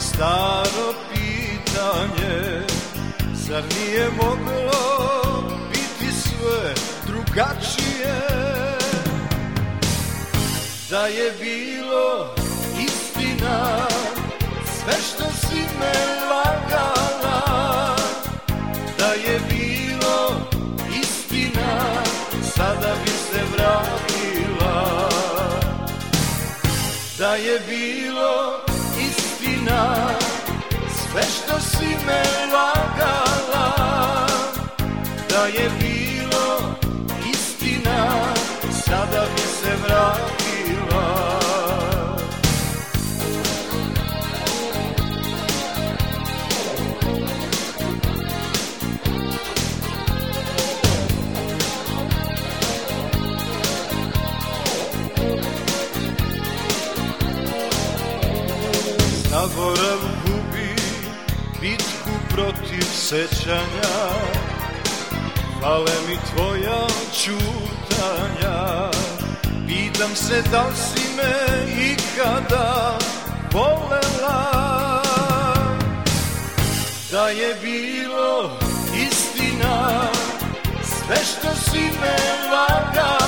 Staro pitanje Zar nije moglo biti sve drugačije? Da je bilo istina Sve što si me lagala. Da je bilo istina Sada bi se vratila. Da je bilo istina Sve što si me lagala Da je bilo Zaborav gubi bitku protiv sećanja. Fale mi tvoja čutanja Pitam se da li si me ikada volela? Da je bilo istina Sve što si me lagala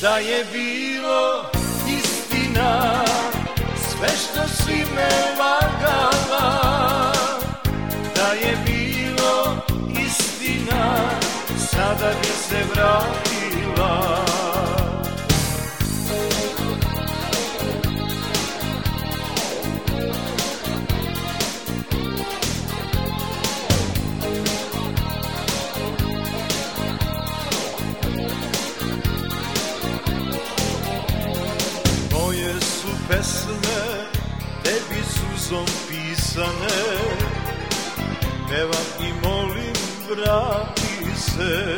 Da je bilo istina Sve što si me lagala. Da je bilo istina Sada bi se vratila pesme tebi suzom pisane. Pevam i molim vrati se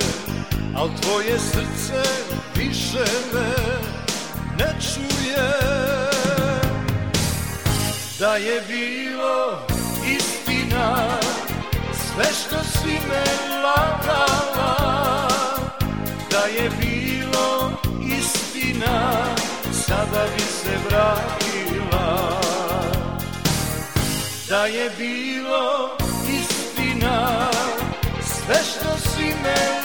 Al tvoje srce više me ne čuje. Da je bilo istina Sve što si me Da je bilo istina Sve što si me